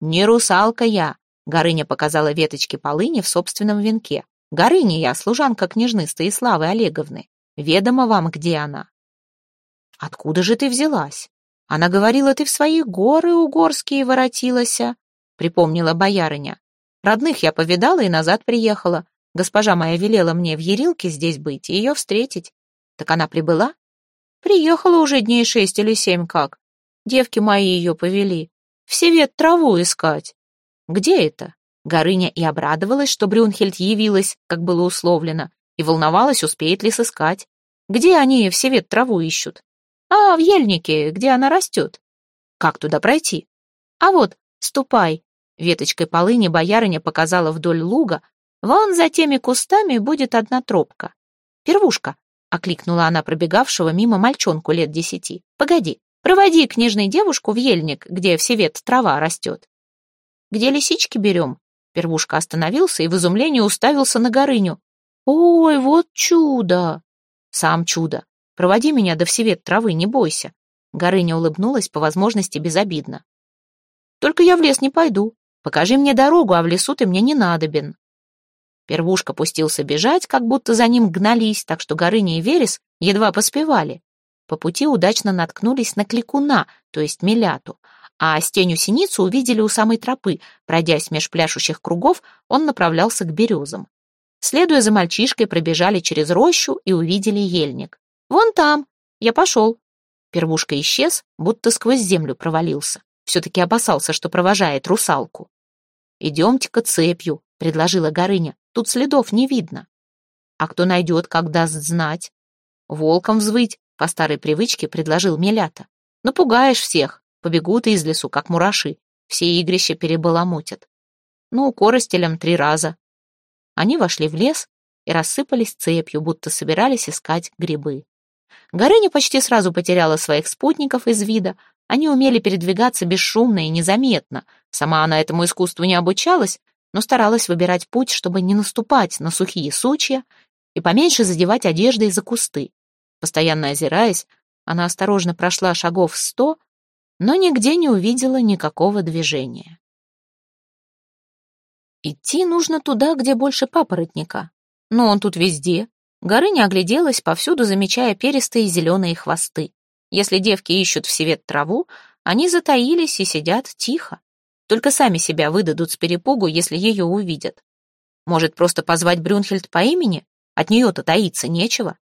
«Не русалка я», — Горыня показала веточки полыни в собственном венке. «Горыня я, служанка княжны Стоиславы Олеговны. Ведомо вам, где она». «Откуда же ты взялась?» «Она говорила, ты в свои горы угорские воротилася», — припомнила боярыня. «Родных я повидала и назад приехала. Госпожа моя велела мне в Ерилке здесь быть и ее встретить. Так она прибыла?» «Приехала уже дней шесть или семь как. Девки мои ее повели. В севет траву искать». «Где это?» Горыня и обрадовалась, что Брюнхельд явилась, как было условлено, и волновалась, успеет ли сыскать. Где они в севет траву ищут? А, в ельнике, где она растет. Как туда пройти? А вот, ступай. Веточкой полыни боярыня показала вдоль луга. Вон за теми кустами будет одна тропка. Первушка, окликнула она пробегавшего мимо мальчонку лет десяти. Погоди, проводи книжной девушку в ельник, где в севет трава растет. Где лисички берем? Первушка остановился и в изумлении уставился на Горыню. «Ой, вот чудо!» «Сам чудо. Проводи меня до всевет травы, не бойся». Горыня улыбнулась по возможности безобидно. «Только я в лес не пойду. Покажи мне дорогу, а в лесу ты мне не надобен». Первушка пустился бежать, как будто за ним гнались, так что Горыня и Верес едва поспевали. По пути удачно наткнулись на кликуна, то есть меляту, а стеню синицу увидели у самой тропы. Пройдясь меж пляшущих кругов, он направлялся к березам. Следуя за мальчишкой, пробежали через рощу и увидели ельник. «Вон там! Я пошел!» Первушка исчез, будто сквозь землю провалился. Все-таки опасался, что провожает русалку. «Идемте-ка цепью», — предложила Горыня. «Тут следов не видно». «А кто найдет, как даст знать?» «Волком взвыть», — по старой привычке предложил Мелята. «Напугаешь всех, побегут из лесу, как мураши. Все игрища перебаламутят. Ну, коростелем три раза». Они вошли в лес и рассыпались цепью, будто собирались искать грибы. Горыня почти сразу потеряла своих спутников из вида. Они умели передвигаться бесшумно и незаметно. Сама она этому искусству не обучалась, но старалась выбирать путь, чтобы не наступать на сухие сучья и поменьше задевать одеждой за кусты. Постоянно озираясь, она осторожно прошла шагов сто, но нигде не увидела никакого движения. Идти нужно туда, где больше папоротника. Но он тут везде, Горыня огляделась, повсюду замечая перистые зеленые хвосты. Если девки ищут в севет траву, они затаились и сидят тихо. Только сами себя выдадут с перепугу, если ее увидят. Может, просто позвать Брюнхельд по имени? От нее-то таиться нечего.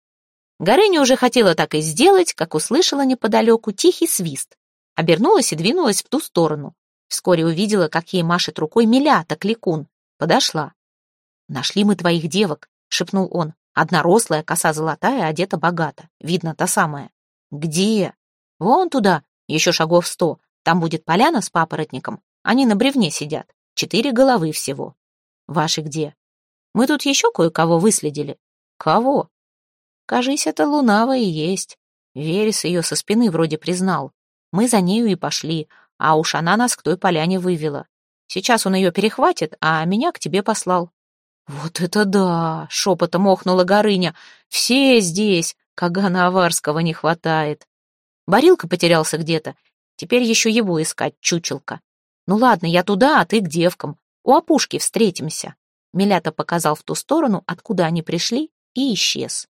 Горыня уже хотела так и сделать, как услышала неподалеку тихий свист. Обернулась и двинулась в ту сторону. Вскоре увидела, как ей машет рукой Милята, кликун. Подошла. «Нашли мы твоих девок», — шепнул он. Одна рослая, коса золотая, одета богато. Видно, та самая. Где? Вон туда, еще шагов сто. Там будет поляна с папоротником. Они на бревне сидят. Четыре головы всего. Ваши где? Мы тут еще кое-кого выследили. Кого? Кажись, это Лунава и есть. Верес ее со спины вроде признал. Мы за нею и пошли, а уж она нас к той поляне вывела. Сейчас он ее перехватит, а меня к тебе послал. «Вот это да!» — шепотом охнула Горыня. «Все здесь! Кагана Аварского не хватает!» Барилка потерялся где-то. Теперь еще его искать, чучелка. «Ну ладно, я туда, а ты к девкам. У опушки встретимся». Милята показал в ту сторону, откуда они пришли, и исчез.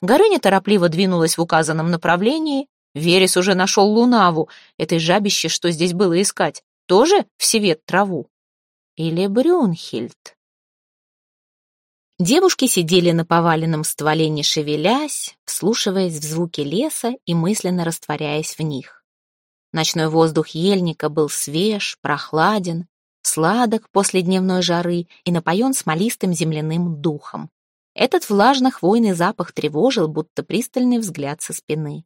Горыня торопливо двинулась в указанном направлении. Верес уже нашел Лунаву, этой жабище, что здесь было искать. Тоже в севет траву? Или Брюнхельд? Девушки сидели на поваленном стволе, не шевелясь, вслушиваясь в звуки леса и мысленно растворяясь в них. Ночной воздух ельника был свеж, прохладен, сладок после дневной жары и напоен смолистым земляным духом. Этот влажно-хвойный запах тревожил, будто пристальный взгляд со спины.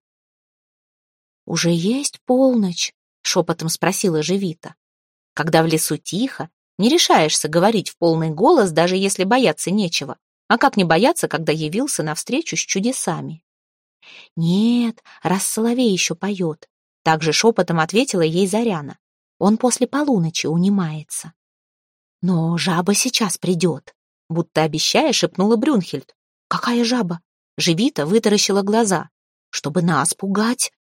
«Уже есть полночь?» — шепотом спросила Живита. Когда в лесу тихо, не решаешься говорить в полный голос, даже если бояться нечего. А как не бояться, когда явился навстречу с чудесами? Нет, раз соловей еще поет. Также шепотом ответила ей Заряна. Он после полуночи унимается. Но жаба сейчас придет. Будто обещая, шепнула Брюнхельд. Какая жаба? Живита вытаращила глаза. Чтобы нас пугать.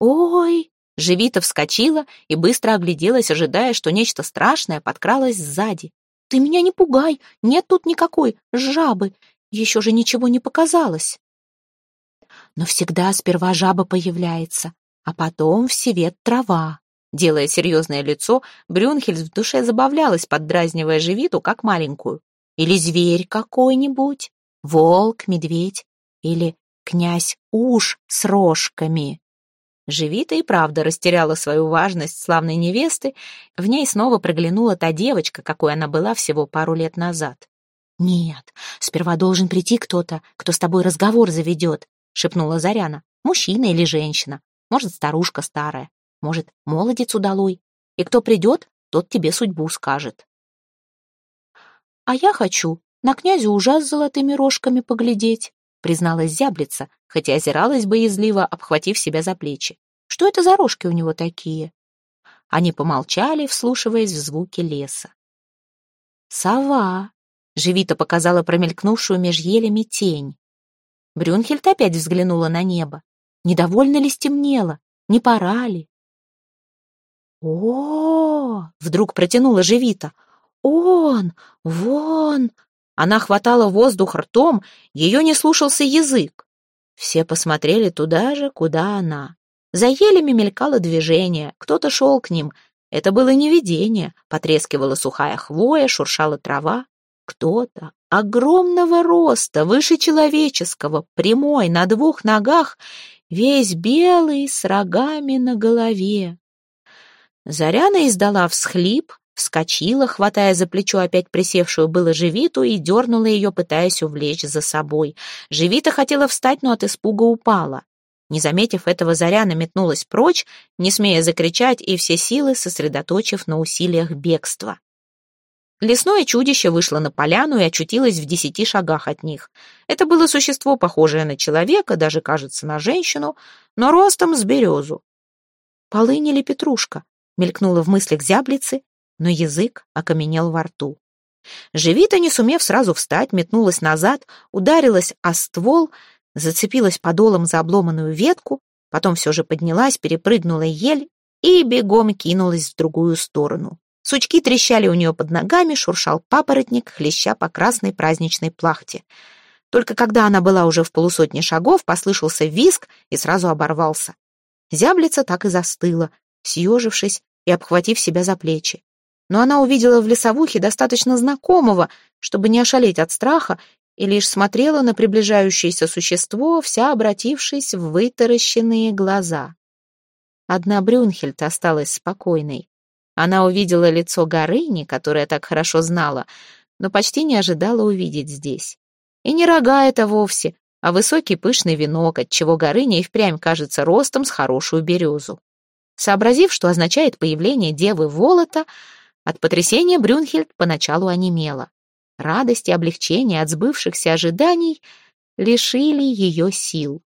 Ой, Живита вскочила и быстро огляделась, ожидая, что нечто страшное подкралось сзади. «Ты меня не пугай! Нет тут никакой жабы! Еще же ничего не показалось!» Но всегда сперва жаба появляется, а потом в севет трава. Делая серьезное лицо, Брюнхельд в душе забавлялась, поддразнивая Живиту, как маленькую. Или зверь какой-нибудь, волк, медведь, или князь уж с рожками. Живита и правда растеряла свою важность славной невесты, в ней снова проглянула та девочка, какой она была всего пару лет назад. «Нет, сперва должен прийти кто-то, кто с тобой разговор заведет», — шепнула Заряна. «Мужчина или женщина, может, старушка старая, может, молодец удалой. И кто придет, тот тебе судьбу скажет». «А я хочу на князя ужас с золотыми рожками поглядеть», призналась зяблица, хотя озиралась боязливо, обхватив себя за плечи. «Что это за рожки у него такие?» Они помолчали, вслушиваясь в звуки леса. «Сова!» — Живита показала промелькнувшую меж елями тень. Брюнхельд опять взглянула на небо. Недовольно ли стемнело? Не пора ли? О, -о, вдруг протянула Живита. Он, вон, она хватала воздух ртом, ее не слушался язык. Все посмотрели туда же, куда она. За елями мелькало движение, кто-то шел к ним. Это было не видение, потрескивала сухая хвоя, шуршала трава. Кто-то огромного роста, выше человеческого, прямой, на двух ногах, весь белый, с рогами на голове. Заряна издала всхлип, вскочила, хватая за плечо опять присевшую было Живиту и дернула ее, пытаясь увлечь за собой. Живита хотела встать, но от испуга упала. Не заметив этого, Заряна метнулась прочь, не смея закричать и все силы сосредоточив на усилиях бегства. Лесное чудище вышло на поляну и очутилось в десяти шагах от них. Это было существо, похожее на человека, даже, кажется, на женщину, но ростом с березу. «Полынь или петрушка?» мелькнула в мыслях зяблицы, но язык окаменел во рту. Живита, не сумев сразу встать, метнулась назад, ударилась о ствол, зацепилась подолом за обломанную ветку, потом все же поднялась, перепрыгнула ель и бегом кинулась в другую сторону. Сучки трещали у нее под ногами, шуршал папоротник, хлеща по красной праздничной плахте. Только когда она была уже в полусотне шагов, послышался визг и сразу оборвался. Зяблица так и застыла, съежившись и обхватив себя за плечи но она увидела в лесовухе достаточно знакомого, чтобы не ошалеть от страха, и лишь смотрела на приближающееся существо, вся обратившись в вытаращенные глаза. Одна Брюнхельд осталась спокойной. Она увидела лицо Горыни, которое так хорошо знала, но почти не ожидала увидеть здесь. И не рога это вовсе, а высокий пышный венок, отчего Горыня и впрямь кажется ростом с хорошую березу. Сообразив, что означает появление девы Волота, от потрясения Брюнхельд поначалу онемела. Радость и облегчение от сбывшихся ожиданий лишили ее сил.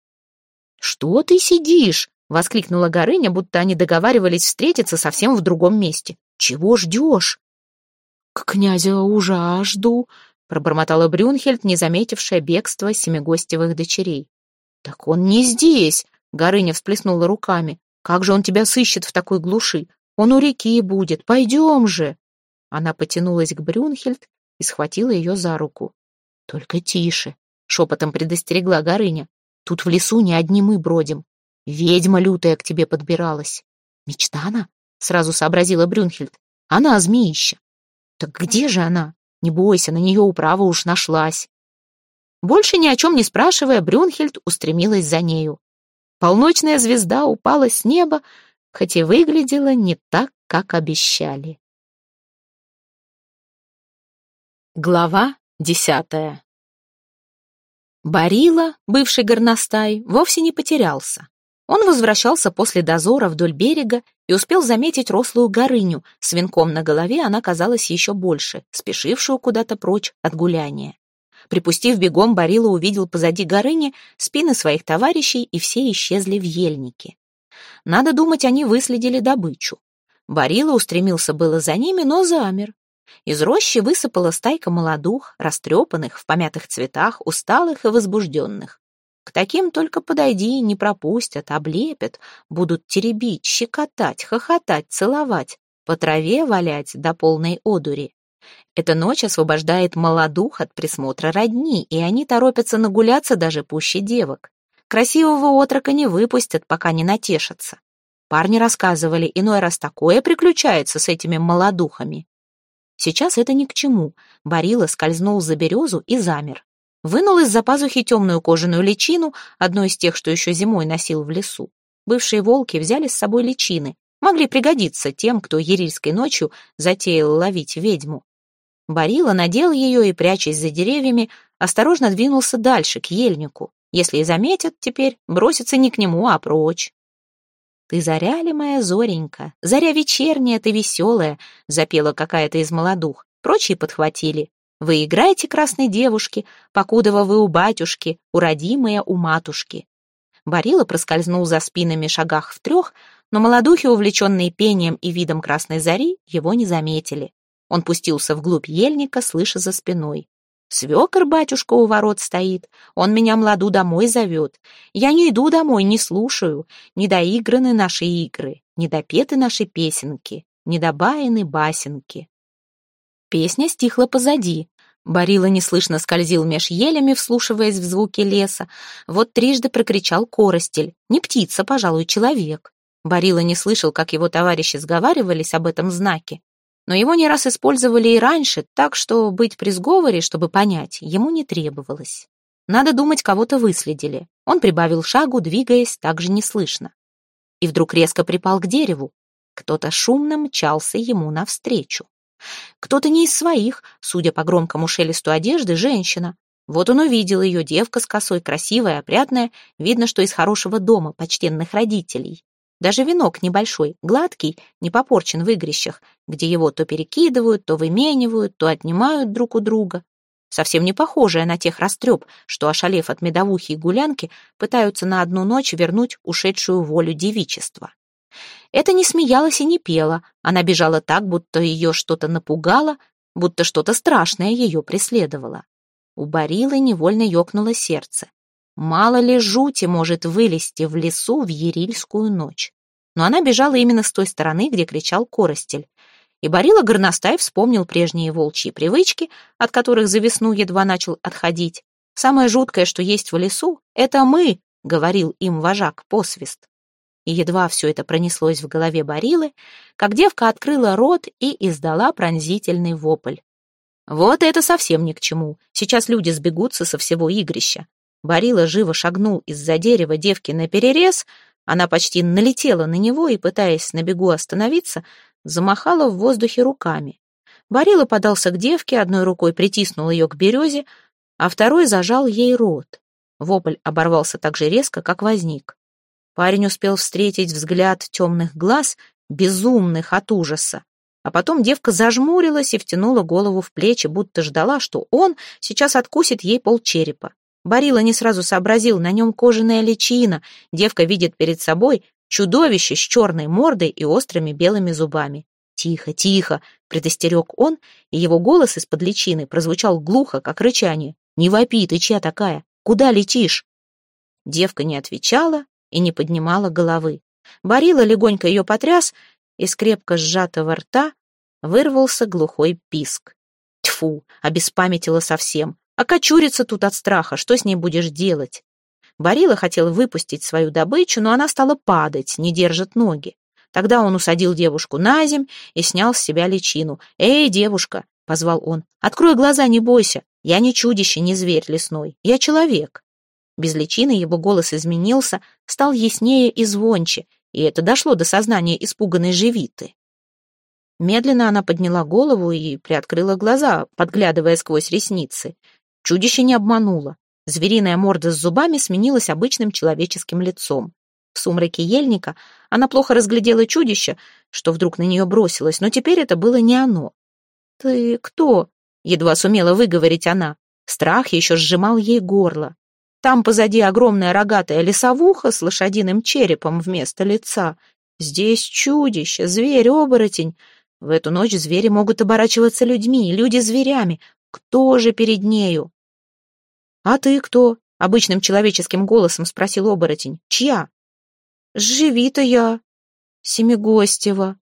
«Что ты сидишь?» — воскликнула Горыня, будто они договаривались встретиться совсем в другом месте. «Чего ждешь?» «К князя ужа жду», — пробормотала Брюнхельд, не заметившая бегства семигостевых дочерей. «Так он не здесь!» — Горыня всплеснула руками. «Как же он тебя сыщет в такой глуши? Он у реки будет. Пойдем же!» Она потянулась к Брюнхельд и схватила ее за руку. «Только тише!» — шепотом предостерегла Горыня. «Тут в лесу не одни мы бродим. Ведьма лютая к тебе подбиралась». «Мечта она?» — сразу сообразила Брюнхельд. «Она змеища». «Так где же она? Не бойся, на нее управа уж нашлась». Больше ни о чем не спрашивая, Брюнхельд устремилась за нею. Полночная звезда упала с неба, хоть и выглядела не так, как обещали. Глава десятая Барила, бывший горностай, вовсе не потерялся. Он возвращался после дозора вдоль берега и успел заметить рослую горыню, с венком на голове она казалась еще больше, спешившую куда-то прочь от гуляния. Припустив бегом, Барила увидел позади горыни спины своих товарищей, и все исчезли в ельнике. Надо думать, они выследили добычу. Барила устремился было за ними, но замер. Из рощи высыпала стайка молодух, растрепанных, в помятых цветах, усталых и возбужденных. К таким только подойди, не пропустят, облепят, будут теребить, щекотать, хохотать, целовать, по траве валять до полной одури. Эта ночь освобождает молодух от присмотра родни, и они торопятся нагуляться даже пуще девок. Красивого отрока не выпустят, пока не натешатся. Парни рассказывали, иной раз такое приключается с этими молодухами. Сейчас это ни к чему. Барила скользнул за березу и замер. Вынул из-за пазухи темную кожаную личину, одну из тех, что еще зимой носил в лесу. Бывшие волки взяли с собой личины, могли пригодиться тем, кто ерильской ночью затеял ловить ведьму. Барила надел ее и, прячась за деревьями, осторожно двинулся дальше, к ельнику. Если и заметят теперь, бросятся не к нему, а прочь. «Ты заря ли моя зоренька? Заря вечерняя, ты веселая», — запела какая-то из молодух. Прочие подхватили. Вы играете, красной девушки, покудова вы у батюшки, у родимые у матушки. Барила проскользнул за спинами шагах в трех, но молодухи, увлеченные пением и видом красной зари, его не заметили. Он пустился вглубь ельника, слыша за спиной. Свекор батюшка у ворот стоит, он меня младу домой зовет. Я не иду домой, не слушаю. Недоиграны наши игры, недопеты наши песенки, недобаяны басенки. Песня стихла позади. Барила неслышно скользил меж елями, вслушиваясь в звуки леса. Вот трижды прокричал коростель. Не птица, пожалуй, человек. Барила не слышал, как его товарищи сговаривались об этом знаке. Но его не раз использовали и раньше, так что быть при сговоре, чтобы понять, ему не требовалось. Надо думать, кого-то выследили. Он прибавил шагу, двигаясь так же неслышно. И вдруг резко припал к дереву. Кто-то шумно мчался ему навстречу. Кто-то не из своих, судя по громкому шелесту одежды, женщина. Вот он увидел ее, девка с косой, красивая, опрятная, видно, что из хорошего дома, почтенных родителей. Даже венок небольшой, гладкий, не попорчен в игрищах, где его то перекидывают, то выменивают, то отнимают друг у друга. Совсем не похожая на тех растреп, что, ошалев от медовухи и гулянки, пытаются на одну ночь вернуть ушедшую волю девичества. Это не смеялась и не пела, она бежала так, будто ее что-то напугало, будто что-то страшное ее преследовало. У Барилы невольно ёкнуло сердце. Мало ли жути может вылезти в лесу в Ерильскую ночь. Но она бежала именно с той стороны, где кричал Коростель. И Барила Горностай вспомнил прежние волчьи привычки, от которых за весну едва начал отходить. «Самое жуткое, что есть в лесу, это мы», — говорил им вожак посвист. И едва все это пронеслось в голове Барилы, как девка открыла рот и издала пронзительный вопль. Вот это совсем ни к чему. Сейчас люди сбегутся со всего игрища. Барила живо шагнул из-за дерева девки на перерез, она почти налетела на него и, пытаясь на бегу остановиться, замахала в воздухе руками. Барила подался к девке, одной рукой притиснул ее к березе, а второй зажал ей рот. Вопль оборвался так же резко, как возник. Парень успел встретить взгляд темных глаз, безумных от ужаса. А потом девка зажмурилась и втянула голову в плечи, будто ждала, что он сейчас откусит ей полчерепа. Барила не сразу сообразил, на нем кожаная личина. Девка видит перед собой чудовище с черной мордой и острыми белыми зубами. «Тихо, тихо!» — предостерег он, и его голос из-под личины прозвучал глухо, как рычание. «Не вопи, ты чья такая? Куда летишь?» Девка не отвечала, и не поднимала головы. Барила легонько ее потряс, из крепко сжатого рта вырвался глухой писк. Тьфу, обеспамятила совсем. А кочурится тут от страха, что с ней будешь делать? Барила хотел выпустить свою добычу, но она стала падать, не держит ноги. Тогда он усадил девушку на земь и снял с себя личину. «Эй, девушка!» — позвал он. «Открой глаза, не бойся. Я не чудище, не зверь лесной. Я человек». Без личины его голос изменился, стал яснее и звонче, и это дошло до сознания испуганной живиты. Медленно она подняла голову и приоткрыла глаза, подглядывая сквозь ресницы. Чудище не обмануло. Звериная морда с зубами сменилась обычным человеческим лицом. В сумраке ельника она плохо разглядела чудище, что вдруг на нее бросилось, но теперь это было не оно. «Ты кто?» — едва сумела выговорить она. Страх еще сжимал ей горло. Там позади огромная рогатая лесовуха с лошадиным черепом вместо лица. Здесь чудище, зверь-оборотень. В эту ночь звери могут оборачиваться людьми, люди зверями. Кто же перед нею? «А ты кто?» Обычным человеческим голосом спросил оборотень. «Чья?» «Живи-то я, Семигостева».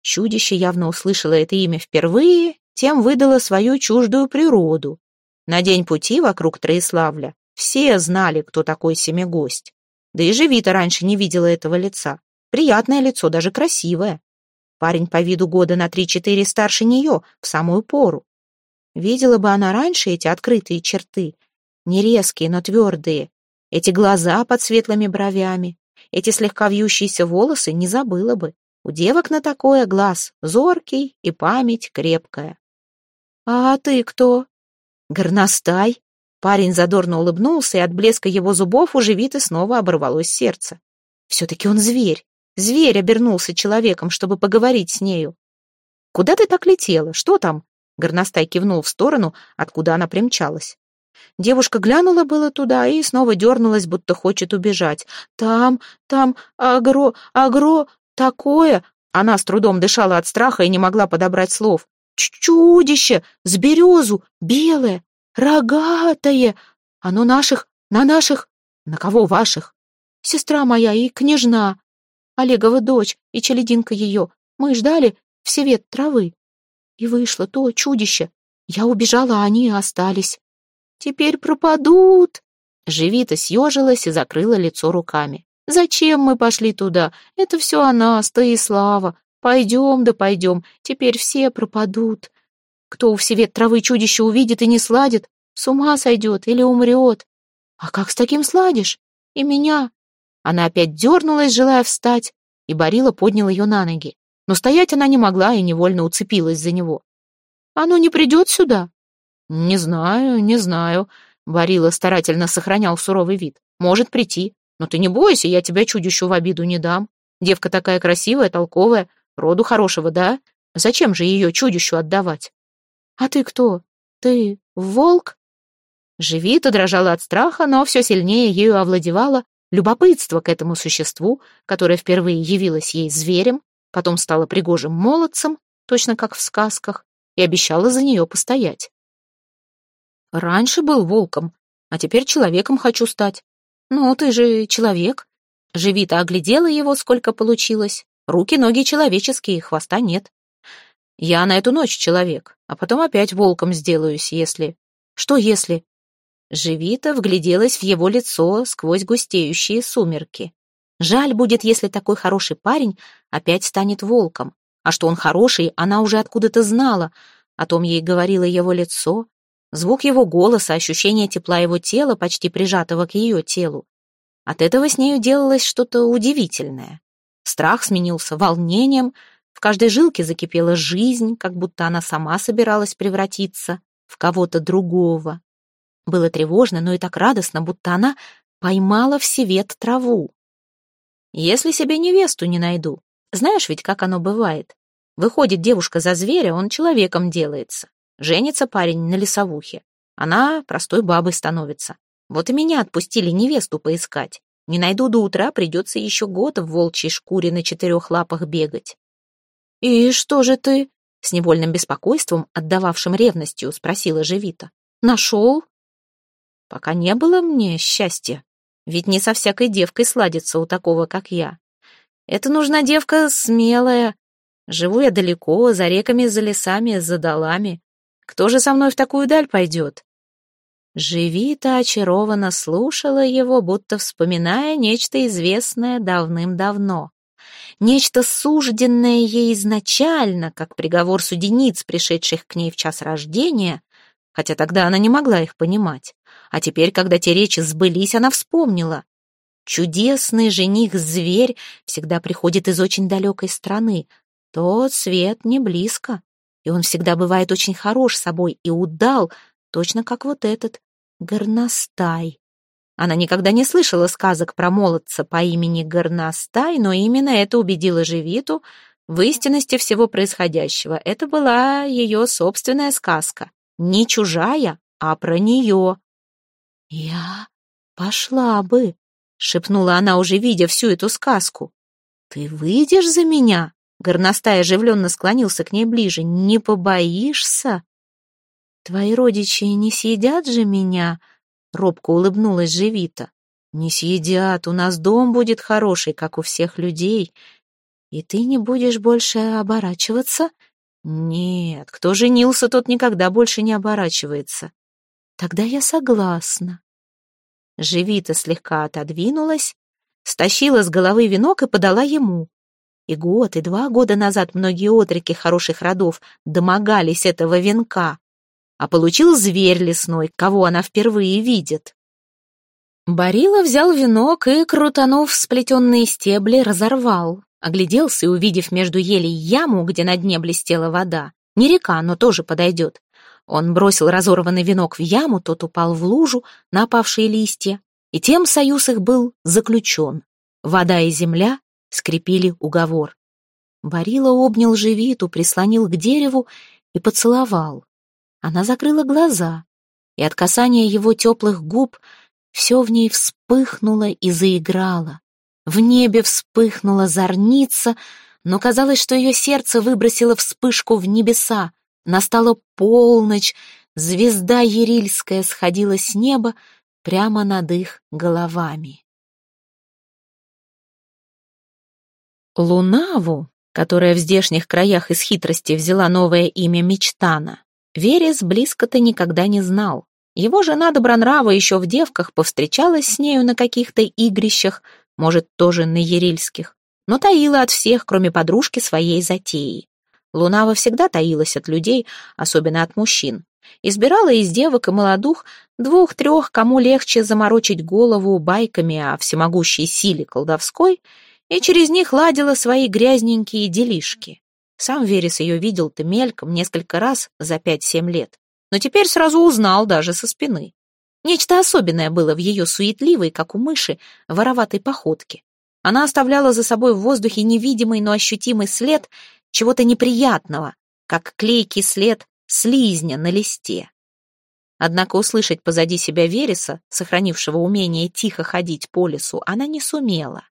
Чудище явно услышало это имя впервые, тем выдало свою чуждую природу. На день пути вокруг Троиславля все знали, кто такой Семигость. Да и Живита раньше не видела этого лица. Приятное лицо, даже красивое. Парень по виду года на три-четыре старше нее, в самую пору. Видела бы она раньше эти открытые черты, не резкие, но твердые, эти глаза под светлыми бровями, эти слегка вьющиеся волосы не забыла бы. У девок на такое глаз зоркий и память крепкая. «А ты кто?» «Горностай». Парень задорно улыбнулся, и от блеска его зубов у Живиты снова оборвалось сердце. Все-таки он зверь. Зверь обернулся человеком, чтобы поговорить с нею. «Куда ты так летела? Что там?» Горностай кивнул в сторону, откуда она примчалась. Девушка глянула было туда и снова дернулась, будто хочет убежать. «Там, там, агро, агро, такое!» Она с трудом дышала от страха и не могла подобрать слов. «Чудище! С березу! Белое! Рогатое! Оно наших, на наших... На кого ваших? Сестра моя и княжна!» Олегова дочь и челединка ее. Мы ждали в севет травы. И вышло то чудище. Я убежала, а они остались. Теперь пропадут. Живита съежилась и закрыла лицо руками. Зачем мы пошли туда? Это все она, Стоислава. Пойдем да пойдем, теперь все пропадут. Кто в севет травы чудище увидит и не сладит, с ума сойдет или умрет. А как с таким сладишь? И меня она опять дернулась, желая встать, и Барила поднял ее на ноги. Но стоять она не могла и невольно уцепилась за него. «Оно не придет сюда?» «Не знаю, не знаю», — Барила старательно сохранял суровый вид. «Может прийти. Но ты не бойся, я тебя чудищу в обиду не дам. Девка такая красивая, толковая, роду хорошего, да? Зачем же ее чудищу отдавать?» «А ты кто? Ты волк?» Живита дрожала от страха, но все сильнее ею овладевала любопытство к этому существу, которое впервые явилось ей зверем, потом стало пригожим молодцем, точно как в сказках, и обещала за нее постоять. Раньше был волком, а теперь человеком хочу стать. Ну, ты же человек. Живита оглядела его, сколько получилось. Руки, ноги человеческие, хвоста нет. Я на эту ночь человек, а потом опять волком сделаюсь, если... Что если? Живита вгляделась в его лицо сквозь густеющие сумерки. Жаль будет, если такой хороший парень опять станет волком. А что он хороший, она уже откуда-то знала. О том ей говорило его лицо, звук его голоса, ощущение тепла его тела, почти прижатого к ее телу. От этого с нею делалось что-то удивительное. Страх сменился волнением, в каждой жилке закипела жизнь, как будто она сама собиралась превратиться в кого-то другого. Было тревожно, но и так радостно, будто она поймала в севет траву. Если себе невесту не найду, знаешь ведь, как оно бывает. Выходит девушка за зверя, он человеком делается. Женится парень на лесовухе. Она простой бабой становится. Вот и меня отпустили невесту поискать. Не найду до утра, придется еще год в волчьей шкуре на четырех лапах бегать. «И что же ты?» — с невольным беспокойством, отдававшим ревностью, спросила Живита. «Нашел?» Пока не было мне счастья. Ведь не со всякой девкой сладится у такого, как я. Это нужна девка смелая. Живу я далеко, за реками, за лесами, за долами. Кто же со мной в такую даль пойдет? Живита очарованно слушала его, будто вспоминая нечто известное давным-давно. Нечто сужденное ей изначально, как приговор судениц, пришедших к ней в час рождения, хотя тогда она не могла их понимать. А теперь, когда те речи сбылись, она вспомнила. Чудесный жених-зверь всегда приходит из очень далекой страны. Тот свет не близко, и он всегда бывает очень хорош собой и удал, точно как вот этот горностай. Она никогда не слышала сказок про молодца по имени Горностай, но именно это убедило Живиту в истинности всего происходящего. Это была ее собственная сказка. Не чужая, а про нее. «Я пошла бы», — шепнула она, уже видя всю эту сказку. «Ты выйдешь за меня?» Горностай оживленно склонился к ней ближе. «Не побоишься?» «Твои родичи не съедят же меня?» — робко улыбнулась Живита. «Не съедят, у нас дом будет хороший, как у всех людей. И ты не будешь больше оборачиваться?» «Нет, кто женился, тот никогда больше не оборачивается». «Тогда я согласна». Живита слегка отодвинулась, стащила с головы венок и подала ему. И год, и два года назад многие отроки хороших родов домогались этого венка, а получил зверь лесной, кого она впервые видит. Барила взял венок и, крутанув сплетенные стебли, разорвал. Огляделся и, увидев между елей яму, где на дне блестела вода, не река, но тоже подойдет. Он бросил разорванный венок в яму, тот упал в лужу на опавшие листья, и тем союз их был заключен. Вода и земля скрепили уговор. Барила обнял Живиту, прислонил к дереву и поцеловал. Она закрыла глаза, и от касания его теплых губ все в ней вспыхнуло и заиграло. В небе вспыхнула зорница, но казалось, что ее сердце выбросило вспышку в небеса. Настала полночь, звезда Ерильская сходила с неба прямо над их головами. Лунаву, которая в здешних краях из хитрости взяла новое имя Мечтана, Верес близко-то никогда не знал. Его жена Добронрава еще в девках повстречалась с нею на каких-то игрищах, может, тоже на ерильских, но таила от всех, кроме подружки, своей затеи. Лунава всегда таилась от людей, особенно от мужчин. Избирала из девок и молодух двух-трех, кому легче заморочить голову байками о всемогущей силе колдовской, и через них ладила свои грязненькие делишки. Сам Верес ее видел-то мельком несколько раз за пять-семь лет, но теперь сразу узнал даже со спины. Нечто особенное было в ее суетливой, как у мыши, вороватой походке. Она оставляла за собой в воздухе невидимый, но ощутимый след чего-то неприятного, как клейкий след слизня на листе. Однако услышать позади себя Вереса, сохранившего умение тихо ходить по лесу, она не сумела.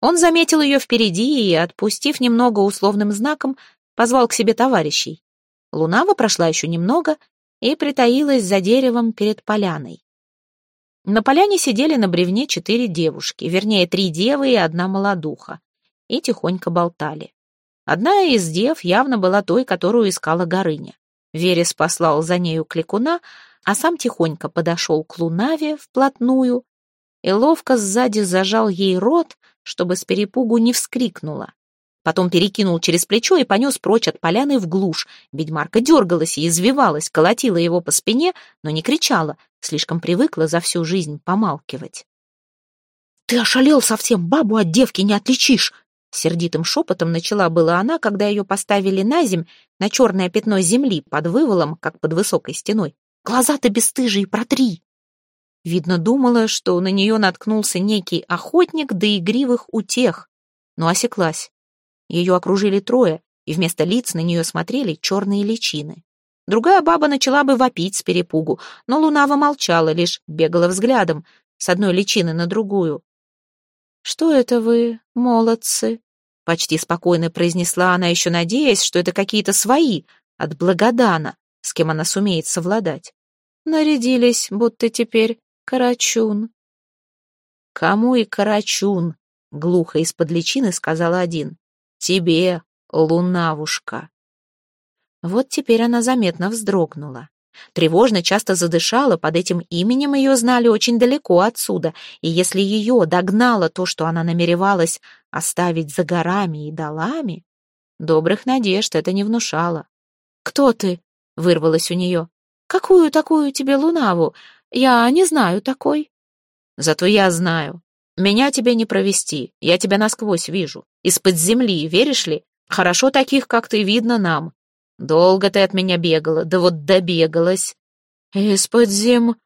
Он заметил ее впереди и, отпустив немного условным знаком, позвал к себе товарищей. Лунава прошла еще немного и притаилась за деревом перед поляной. На поляне сидели на бревне четыре девушки, вернее, три девы и одна молодуха, и тихонько болтали. Одна из дев явно была той, которую искала Горыня. Верес послал за нею кликуна, а сам тихонько подошел к Лунаве вплотную и ловко сзади зажал ей рот, чтобы с перепугу не вскрикнула. Потом перекинул через плечо и понес прочь от поляны в глушь. Ведьмарка дергалась и извивалась, колотила его по спине, но не кричала, слишком привыкла за всю жизнь помалкивать. «Ты ошалел совсем, бабу от девки не отличишь!» Сердитым шепотом начала была она, когда ее поставили на земь, на черное пятно земли, под выволом, как под высокой стеной. «Глаза-то бесстыжие протри!» Видно, думала, что на нее наткнулся некий охотник до игривых утех, но осеклась. Ее окружили трое, и вместо лиц на нее смотрели черные личины. Другая баба начала бы вопить с перепугу, но Лунава молчала, лишь бегала взглядом с одной личины на другую. «Что это вы, молодцы?» Почти спокойно произнесла она, еще надеясь, что это какие-то свои, от Благодана, с кем она сумеет совладать. Нарядились, будто теперь Карачун. Кому и Карачун? Глухо из-под личины сказал один. Тебе, лунавушка. Вот теперь она заметно вздрогнула. Тревожно часто задышала, под этим именем ее знали очень далеко отсюда, и если ее догнало то, что она намеревалась оставить за горами и долами, добрых надежд это не внушало. «Кто ты?» — вырвалось у нее. «Какую такую тебе лунаву? Я не знаю такой. Зато я знаю. Меня тебе не провести. Я тебя насквозь вижу. Из-под земли, веришь ли? Хорошо таких, как ты, видно нам. Долго ты от меня бегала, да вот добегалась. Из-под зем...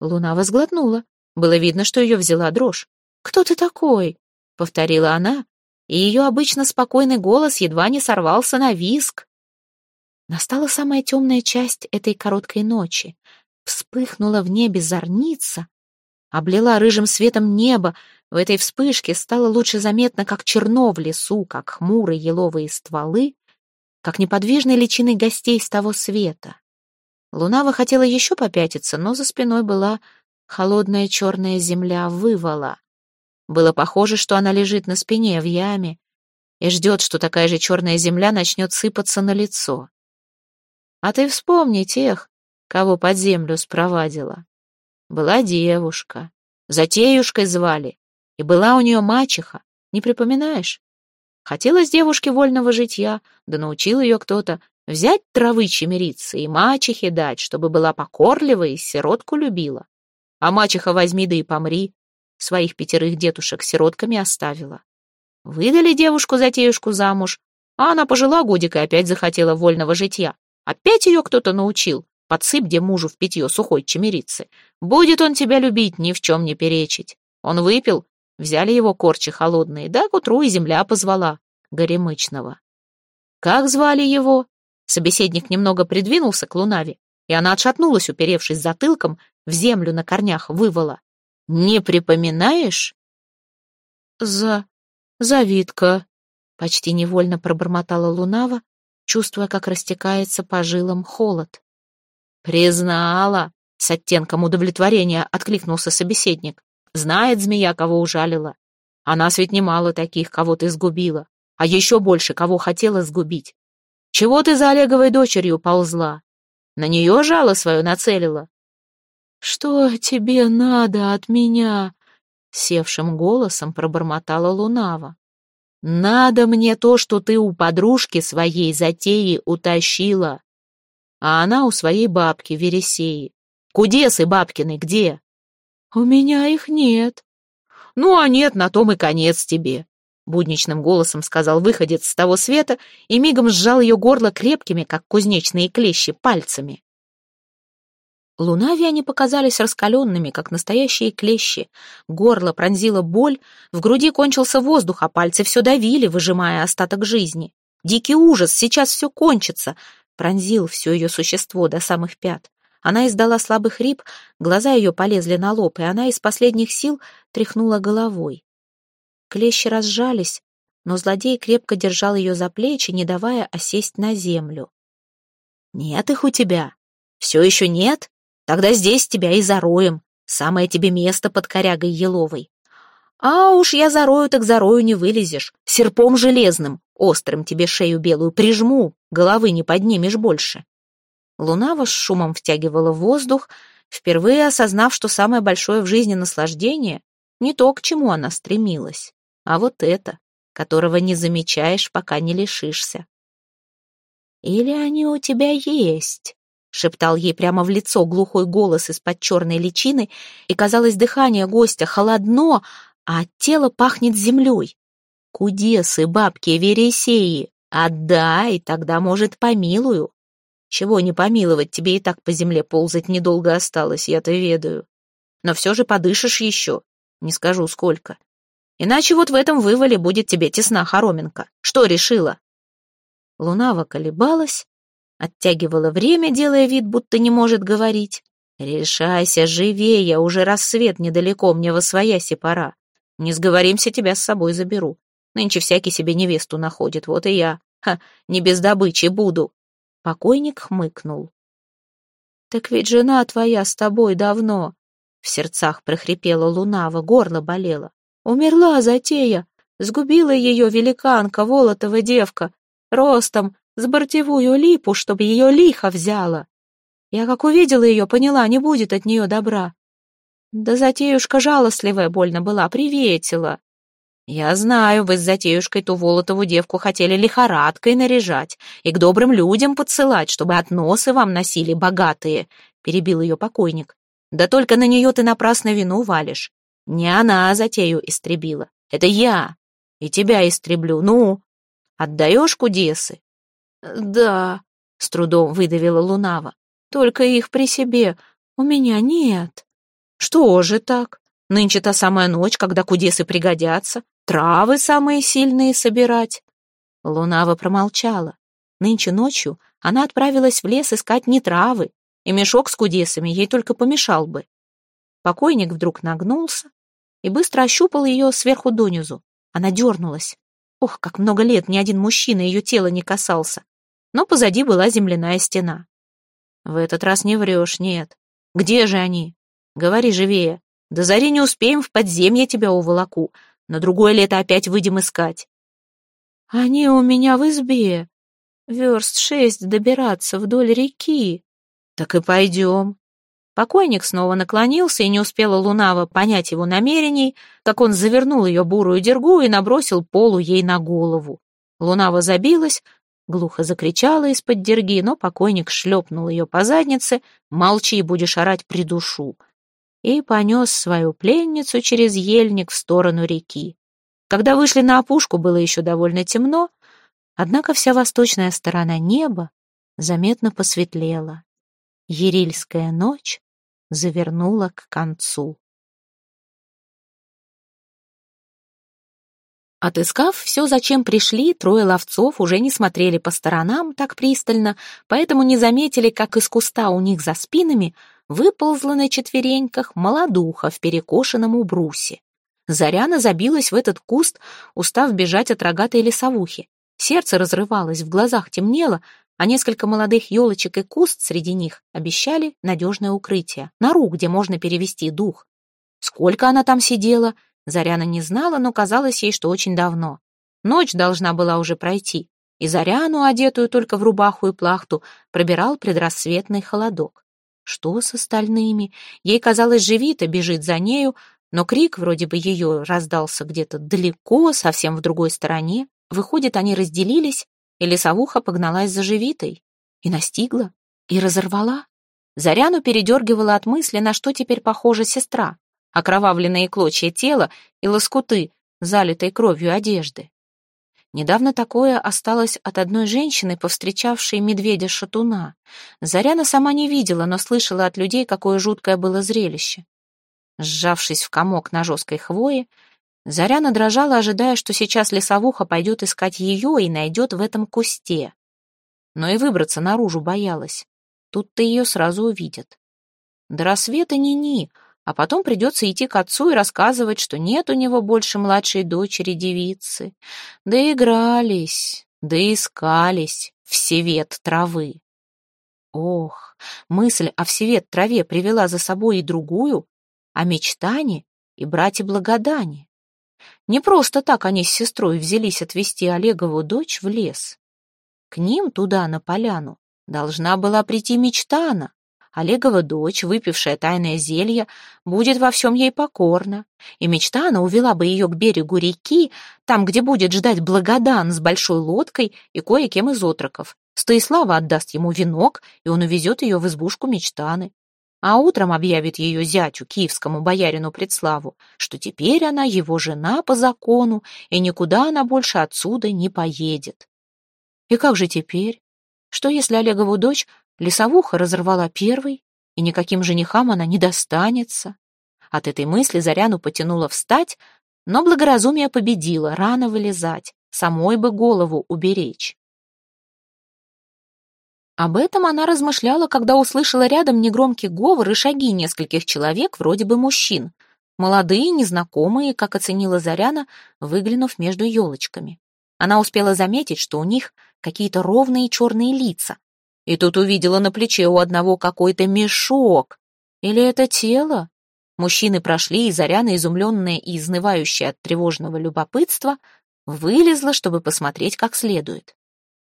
Луна возглотнула. Было видно, что ее взяла дрожь. «Кто ты такой?» — повторила она, и ее обычно спокойный голос едва не сорвался на виск. Настала самая темная часть этой короткой ночи. Вспыхнула в небе зорница, облила рыжим светом небо. В этой вспышке стало лучше заметно, как черно в лесу, как хмурые еловые стволы, как неподвижные личины гостей с того света. Лунава хотела еще попятиться, но за спиной была Холодная черная земля вывала. Было похоже, что она лежит на спине в яме и ждет, что такая же черная земля начнет сыпаться на лицо. А ты вспомни тех, кого под землю спровадила. Была девушка, Затеюшкой звали, и была у нее мачеха, не припоминаешь? Хотелось девушке вольного житья, да научил ее кто-то взять травы чемериться и мачехе дать, чтобы была покорлива и сиротку любила. А мачеха возьми да и помри, своих пятерых детушек сиротками оставила. Выдали девушку-затеюшку замуж, а она пожила годик и опять захотела вольного житья. Опять ее кто-то научил, подсыпь где мужу в питье сухой чемерицы. Будет он тебя любить, ни в чем не перечить. Он выпил, взяли его корчи холодные, да к утру и земля позвала, горемычного. Как звали его? Собеседник немного придвинулся к Лунаве, и она отшатнулась, уперевшись затылком, в землю на корнях вывала. «Не припоминаешь?» «За... завитка», — почти невольно пробормотала Лунава, чувствуя, как растекается по жилам холод. «Признала!» — с оттенком удовлетворения откликнулся собеседник. «Знает змея, кого ужалила. А нас ведь немало таких, кого ты сгубила, а еще больше, кого хотела сгубить. Чего ты за Олеговой дочерью ползла? На нее жало свое нацелила, «Что тебе надо от меня?» — севшим голосом пробормотала Лунава. «Надо мне то, что ты у подружки своей затеи утащила, а она у своей бабки Вересеи. Кудесы бабкины где?» «У меня их нет». «Ну, а нет, на том и конец тебе», — будничным голосом сказал выходец с того света и мигом сжал ее горло крепкими, как кузнечные клещи, пальцами. Лунаве они показались раскаленными, как настоящие клещи. Горло пронзила боль, в груди кончился воздух, а пальцы все давили, выжимая остаток жизни. Дикий ужас, сейчас все кончится. Пронзил все ее существо до самых пят. Она издала слабый хрип, глаза ее полезли на лоб, и она из последних сил тряхнула головой. Клещи разжались, но злодей крепко держал ее за плечи, не давая осесть на землю. «Нет их у тебя? Все еще нет?» Тогда здесь тебя и зароем. Самое тебе место под корягой еловой. А уж я зарою, так зарою не вылезешь. Серпом железным, острым тебе шею белую прижму, головы не поднимешь больше. Лунава с шумом втягивала воздух, впервые осознав, что самое большое в жизни наслаждение не то, к чему она стремилась, а вот это, которого не замечаешь, пока не лишишься. Или они у тебя есть? — шептал ей прямо в лицо глухой голос из-под черной личины, и, казалось, дыхание гостя холодно, а от тела пахнет землей. «Кудесы, бабки, вересеи, отдай, тогда, может, помилую. Чего не помиловать, тебе и так по земле ползать недолго осталось, я-то ведаю. Но все же подышишь еще, не скажу сколько. Иначе вот в этом вывале будет тебе тесна хороминка. Что решила?» Лунава колебалась, Оттягивала время, делая вид, будто не может говорить. «Решайся, живее, уже рассвет недалеко, мне во свояси пора. Не сговоримся, тебя с собой заберу. Нынче всякий себе невесту находит, вот и я. Ха, не без добычи буду». Покойник хмыкнул. «Так ведь жена твоя с тобой давно!» В сердцах прохрипела Лунава, горло болело. «Умерла затея, сгубила ее великанка, волотова девка, ростом с бортевую липу, чтобы ее лихо взяла. Я как увидела ее, поняла, не будет от нее добра. Да затеюшка жалостливая больно была, приветила. Я знаю, вы с затеюшкой ту Волотову девку хотели лихорадкой наряжать и к добрым людям подсылать, чтобы относы вам носили богатые, — перебил ее покойник. Да только на нее ты напрасно вину валишь. Не она затею истребила, это я. И тебя истреблю, ну. Отдаешь кудесы, «Да», — с трудом выдавила Лунава, — «только их при себе. У меня нет». «Что же так? Нынче та самая ночь, когда кудесы пригодятся. Травы самые сильные собирать». Лунава промолчала. Нынче ночью она отправилась в лес искать не травы, и мешок с кудесами ей только помешал бы. Покойник вдруг нагнулся и быстро ощупал ее сверху донизу. Она дернулась. Ох, как много лет ни один мужчина ее тела не касался но позади была земляная стена. В этот раз не врешь, нет. Где же они? Говори живее. До зари не успеем в подземье тебя уволоку. На другое лето опять выйдем искать. Они у меня в избе. Верст шесть добираться вдоль реки. Так и пойдем. Покойник снова наклонился, и не успела Лунава понять его намерений, как он завернул ее бурую дергу и набросил полу ей на голову. Лунава забилась, глухо закричала из-под дерги, но покойник шлепнул ее по заднице, «Молчи, будешь орать, придушу!» И понес свою пленницу через ельник в сторону реки. Когда вышли на опушку, было еще довольно темно, однако вся восточная сторона неба заметно посветлела. Ерильская ночь завернула к концу. Отыскав все, зачем пришли, трое ловцов уже не смотрели по сторонам так пристально, поэтому не заметили, как из куста у них за спинами выползла на четвереньках молодуха в перекошенном убрусе. Заряна забилась в этот куст, устав бежать от рогатой лесовухи. Сердце разрывалось, в глазах темнело, а несколько молодых елочек и куст среди них обещали надежное укрытие, нору, где можно перевести дух. Сколько она там сидела — Заряна не знала, но казалось ей, что очень давно. Ночь должна была уже пройти, и Заряну, одетую только в рубаху и плахту, пробирал предрассветный холодок. Что с остальными? Ей казалось, Живита бежит за нею, но крик вроде бы ее раздался где-то далеко, совсем в другой стороне. Выходит, они разделились, и лесовуха погналась за Живитой. И настигла, и разорвала. Заряну передергивала от мысли, на что теперь похожа сестра окровавленные клочья тела и лоскуты, залитой кровью одежды. Недавно такое осталось от одной женщины, повстречавшей медведя-шатуна. Заряна сама не видела, но слышала от людей, какое жуткое было зрелище. Сжавшись в комок на жесткой хвое, Заряна дрожала, ожидая, что сейчас лесовуха пойдет искать ее и найдет в этом кусте. Но и выбраться наружу боялась. Тут-то ее сразу увидят. До рассвета ни-ни, а потом придется идти к отцу и рассказывать, что нет у него больше младшей дочери девицы. Да игрались, да искались всевет травы. Ох, мысль о всевет траве привела за собой и другую, о мечтане и брате благодани. Не просто так они с сестрой взялись отвезти Олегову дочь в лес. К ним туда, на поляну, должна была прийти мечтана, Олегова дочь, выпившая тайное зелье, будет во всем ей покорна, и мечта она увела бы ее к берегу реки, там, где будет ждать Благодан с большой лодкой и кое-кем из отроков. Стоислава отдаст ему венок, и он увезет ее в избушку мечтаны. А утром объявит ее зятю, киевскому боярину Предславу, что теперь она его жена по закону, и никуда она больше отсюда не поедет. И как же теперь? Что если Олегову дочь Лесовуха разорвала первой, и никаким женихам она не достанется. От этой мысли Заряну потянула встать, но благоразумие победило, рано вылезать, самой бы голову уберечь. Об этом она размышляла, когда услышала рядом негромкий говор и шаги нескольких человек, вроде бы мужчин. Молодые, незнакомые, как оценила Заряна, выглянув между елочками. Она успела заметить, что у них какие-то ровные черные лица, и тут увидела на плече у одного какой-то мешок. Или это тело? Мужчины прошли, и Заряна, изумленная и изнывающая от тревожного любопытства, вылезла, чтобы посмотреть как следует.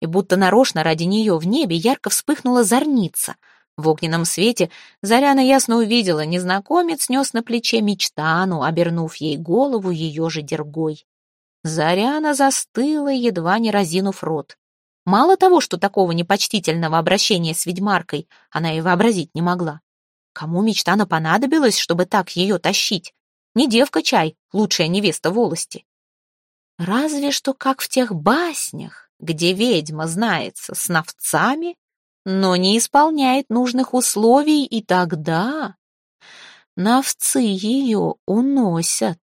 И будто нарочно ради нее в небе ярко вспыхнула зорница. В огненном свете Заряна ясно увидела, незнакомец нес на плече мечтану, обернув ей голову ее же дергой. Заряна застыла, едва не разинув рот. Мало того, что такого непочтительного обращения с ведьмаркой она и вообразить не могла. Кому мечтана понадобилась, чтобы так ее тащить? Не девка чай, лучшая невеста волости. Разве что как в тех баснях, где ведьма знается с новцами, но не исполняет нужных условий, и тогда новцы ее уносят.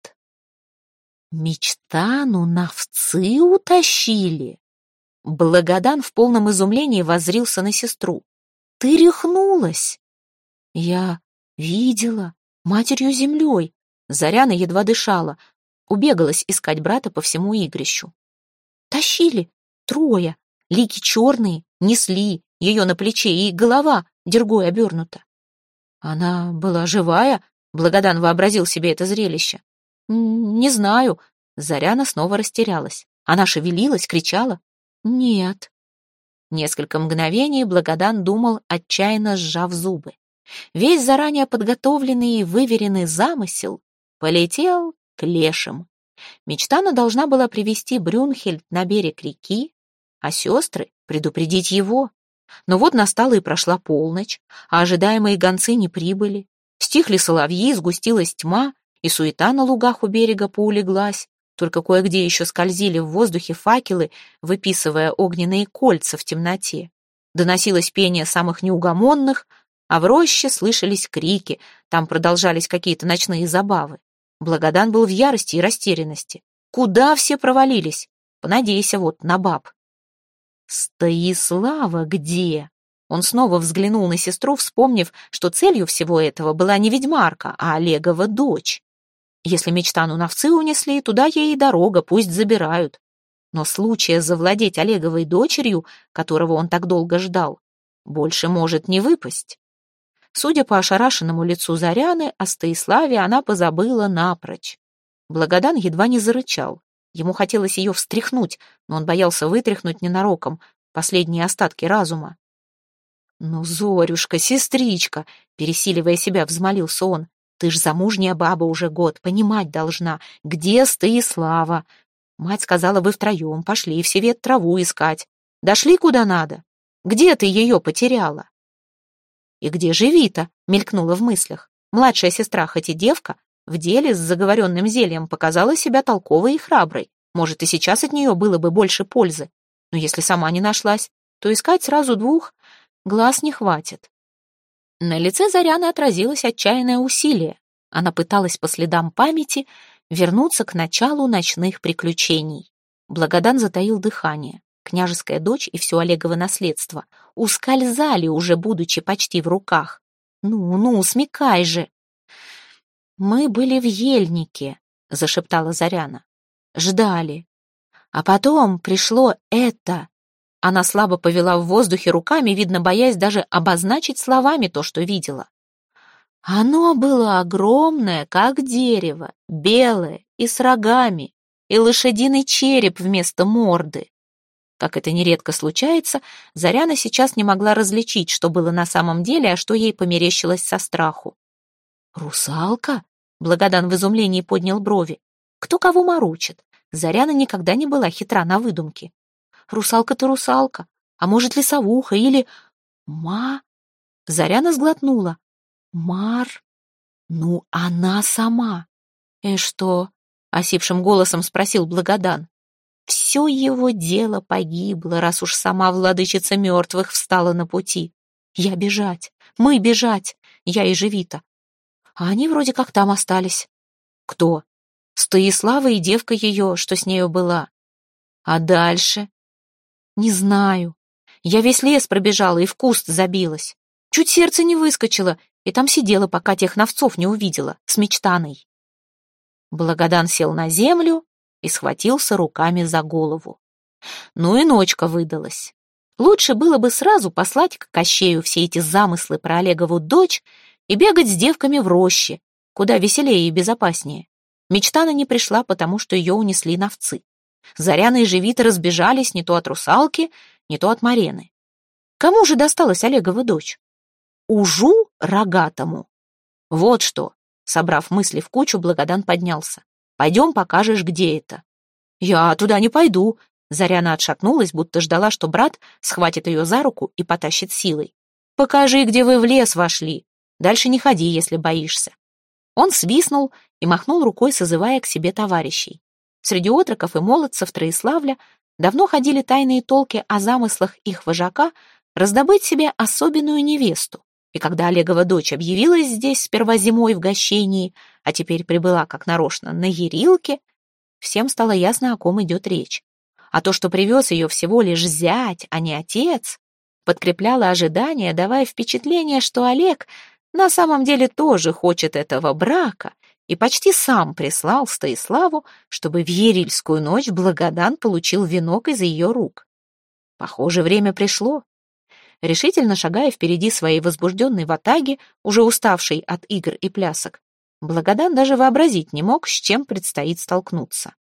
Мечтану новцы утащили. Благодан в полном изумлении воззрился на сестру. «Ты рехнулась!» «Я видела, матерью землей!» Заряна едва дышала, убегалась искать брата по всему игрищу. «Тащили! Трое! Лики черные, несли, ее на плече и голова дергой обернута. Она была живая? Благодан вообразил себе это зрелище. «Не знаю». Заряна снова растерялась. Она шевелилась, кричала. «Нет». Несколько мгновений Благодан думал, отчаянно сжав зубы. Весь заранее подготовленный и выверенный замысел полетел к лешим. Мечтана должна была привести Брюнхельд на берег реки, а сестры предупредить его. Но вот настала и прошла полночь, а ожидаемые гонцы не прибыли. Стихли соловьи, сгустилась тьма, и суета на лугах у берега поулеглась. Только кое-где еще скользили в воздухе факелы, выписывая огненные кольца в темноте. Доносилось пение самых неугомонных, а в роще слышались крики, там продолжались какие-то ночные забавы. Благодан был в ярости и растерянности. Куда все провалились? Понадейся вот на баб. «Стоислава где?» Он снова взглянул на сестру, вспомнив, что целью всего этого была не ведьмарка, а Олегова дочь. Если мечтану новцы унесли, туда ей и дорога, пусть забирают. Но случая завладеть Олеговой дочерью, которого он так долго ждал, больше может не выпасть. Судя по ошарашенному лицу Заряны, о Стоиславе она позабыла напрочь. Благодан едва не зарычал. Ему хотелось ее встряхнуть, но он боялся вытряхнуть ненароком последние остатки разума. «Ну, Зорюшка, сестричка!» — пересиливая себя, взмолился он. «Ты ж замужняя баба уже год, понимать должна. Где Стоислава?» Мать сказала, вы втроем пошли в севет траву искать. Дошли куда надо. Где ты ее потеряла? И где же Вита? мелькнула в мыслях. Младшая сестра, хоть и девка, в деле с заговоренным зельем показала себя толковой и храброй. Может, и сейчас от нее было бы больше пользы. Но если сама не нашлась, то искать сразу двух глаз не хватит. На лице Заряны отразилось отчаянное усилие. Она пыталась по следам памяти вернуться к началу ночных приключений. Благодан затаил дыхание. Княжеская дочь и все Олегово наследство ускользали, уже будучи почти в руках. «Ну, ну, смекай же!» «Мы были в ельнике», — зашептала Заряна. «Ждали. А потом пришло это». Она слабо повела в воздухе руками, видно, боясь даже обозначить словами то, что видела. Оно было огромное, как дерево, белое и с рогами, и лошадиный череп вместо морды. Как это нередко случается, Заряна сейчас не могла различить, что было на самом деле, а что ей померещилось со страху. «Русалка?» — Благодан в изумлении поднял брови. «Кто кого морочит? Заряна никогда не была хитра на выдумке. Русалка-то русалка, а может, лесовуха или... Ма...» Заряна сглотнула. «Мар? Ну, она сама!» «И что?» — осипшим голосом спросил Благодан. Все его дело погибло, раз уж сама владычица мертвых встала на пути. Я бежать, мы бежать, я и Живита. А они вроде как там остались. Кто? Стоислава и девка ее, что с нею была. А дальше? Не знаю. Я весь лес пробежала и в куст забилась. Чуть сердце не выскочило, и там сидела, пока тех новцов не увидела, с мечтаной. Благодан сел на землю и схватился руками за голову. Ну и ночка выдалась. Лучше было бы сразу послать к Кощею все эти замыслы про Олегову дочь и бегать с девками в роще, куда веселее и безопаснее. Мечтана не пришла, потому что ее унесли новцы. Заряна и Живита разбежались не то от русалки, не то от Марены. Кому же досталась Олегова дочь? Ужу рогатому. Вот что, собрав мысли в кучу, Благодан поднялся. Пойдем покажешь, где это». «Я туда не пойду». Заряна отшатнулась, будто ждала, что брат схватит ее за руку и потащит силой. «Покажи, где вы в лес вошли. Дальше не ходи, если боишься». Он свистнул и махнул рукой, созывая к себе товарищей. Среди отроков и молодцев Троиславля давно ходили тайные толки о замыслах их вожака раздобыть себе особенную невесту. И когда Олегова дочь объявилась здесь сперва зимой в гощении, а теперь прибыла как нарочно на Ярилке, всем стало ясно, о ком идет речь. А то, что привез ее всего лишь зять, а не отец, подкрепляло ожидания, давая впечатление, что Олег на самом деле тоже хочет этого брака и почти сам прислал Стоиславу, чтобы в Ерильскую ночь Благодан получил венок из ее рук. Похоже, время пришло. решительно шагая впереди своей возбужденной ватаги, уже уставшей от игр и плясок. Благодан даже вообразить не мог, с чем предстоит столкнуться.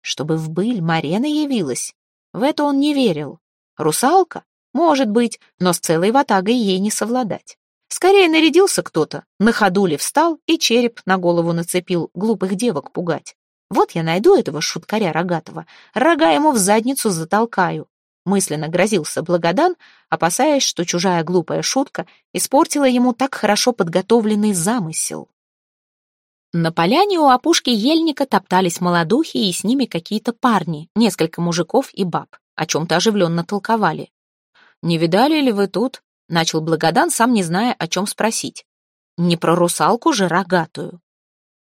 Чтобы в быль Марена явилась, в это он не верил. Русалка? Может быть, но с целой ватагой ей не совладать. Скорее нарядился кто-то, на ходу ли встал и череп на голову нацепил, глупых девок пугать. Вот я найду этого шуткаря рогатого, рога ему в задницу затолкаю. Мысленно грозился Благодан, опасаясь, что чужая глупая шутка испортила ему так хорошо подготовленный замысел. На поляне у опушки ельника топтались молодухи и с ними какие-то парни, несколько мужиков и баб, о чем-то оживленно толковали. «Не видали ли вы тут?» — начал Благодан, сам не зная, о чем спросить. «Не про русалку же рогатую».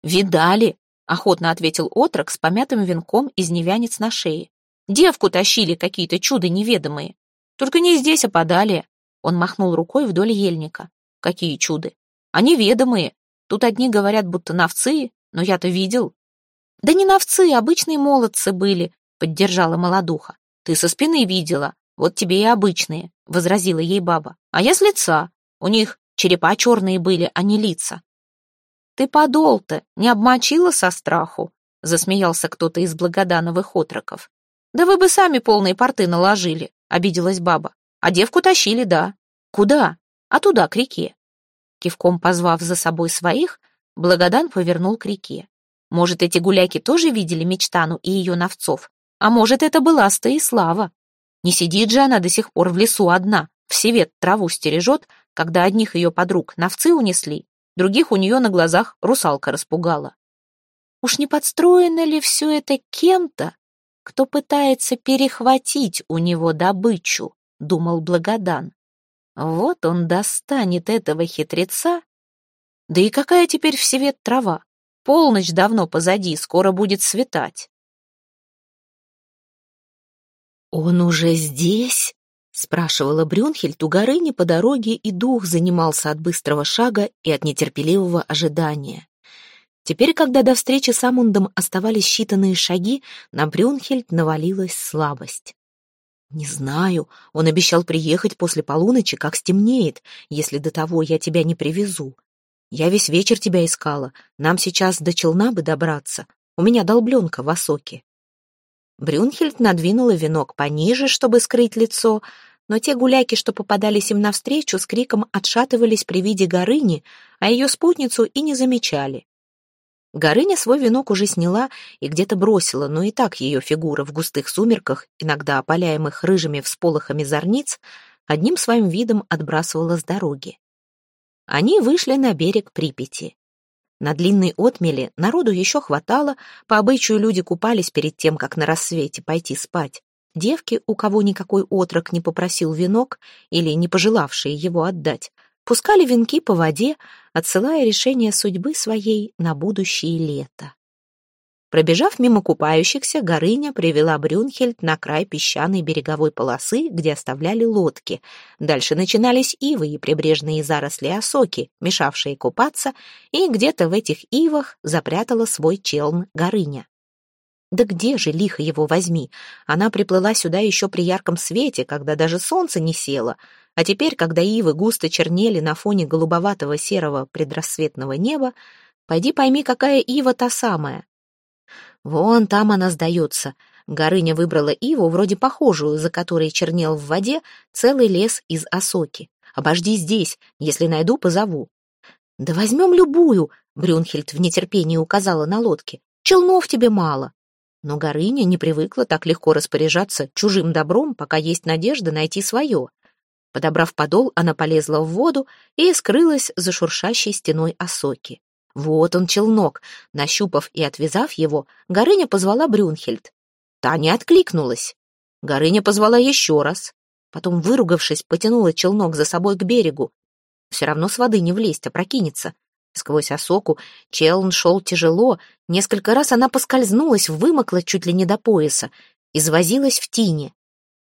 «Видали», — охотно ответил отрок с помятым венком из невянец на шее. «Девку тащили какие-то чуды неведомые. Только не здесь, а подали». Он махнул рукой вдоль ельника. «Какие чуды? Они ведомые, Тут одни говорят, будто новцы, но я-то видел. Да не новцы, обычные молодцы были, поддержала молодуха. Ты со спины видела, вот тебе и обычные, возразила ей баба. А я с лица. У них черепа черные были, а не лица. Ты подол-то не обмочила со страху, засмеялся кто-то из благодановых отроков. Да вы бы сами полные порты наложили, обиделась баба. А девку тащили, да. Куда? А туда, к реке. Кивком позвав за собой своих, Благодан повернул к реке. Может, эти гуляки тоже видели мечтану и ее новцов? А может, это была Стоислава? Не сидит же она до сих пор в лесу одна, в севет траву стережет, когда одних ее подруг новцы унесли, других у нее на глазах русалка распугала. Уж не подстроено ли все это кем-то, кто пытается перехватить у него добычу, думал Благодан. Вот он достанет этого хитреца. Да и какая теперь в свет трава? Полночь давно позади, скоро будет светать. «Он уже здесь?» — спрашивала Брюнхельд у Горыни по дороге, и дух занимался от быстрого шага и от нетерпеливого ожидания. Теперь, когда до встречи с Амундом оставались считанные шаги, на Брюнхельд навалилась слабость. «Не знаю. Он обещал приехать после полуночи, как стемнеет, если до того я тебя не привезу. Я весь вечер тебя искала. Нам сейчас до челна бы добраться. У меня долбленка в осоке». Брюнхельд надвинула венок пониже, чтобы скрыть лицо, но те гуляки, что попадались им навстречу, с криком отшатывались при виде горыни, а ее спутницу и не замечали. Горыня свой венок уже сняла и где-то бросила, но и так ее фигура в густых сумерках, иногда опаляемых рыжими всполохами зорниц, одним своим видом отбрасывала с дороги. Они вышли на берег Припяти. На длинной отмеле народу еще хватало, по обычаю люди купались перед тем, как на рассвете пойти спать. Девки, у кого никакой отрок не попросил венок или не пожелавшие его отдать, пускали венки по воде, отсылая решение судьбы своей на будущее лето. Пробежав мимо купающихся, Горыня привела Брюнхельд на край песчаной береговой полосы, где оставляли лодки. Дальше начинались ивы и прибрежные заросли осоки, мешавшие купаться, и где-то в этих ивах запрятала свой челн Горыня. Да где же, лихо его возьми? Она приплыла сюда еще при ярком свете, когда даже солнце не село, а теперь, когда ивы густо чернели на фоне голубоватого серого предрассветного неба, пойди пойми, какая ива та самая. Вон там она сдается. Горыня выбрала иву, вроде похожую, за которой чернел в воде целый лес из осоки. Обожди здесь, если найду, позову. Да возьмем любую, Брюнхельд в нетерпении указала на лодке. Челнов тебе мало. Но Горыня не привыкла так легко распоряжаться чужим добром, пока есть надежда найти свое. Подобрав подол, она полезла в воду и скрылась за шуршащей стеной осоки. Вот он, челнок. Нащупав и отвязав его, Горыня позвала Брюнхельд. Та не откликнулась. Горыня позвала еще раз. Потом, выругавшись, потянула челнок за собой к берегу. Все равно с воды не влезть, а прокинется. Сквозь осоку челн шел тяжело. Несколько раз она поскользнулась, вымокла чуть ли не до пояса, извозилась в тине.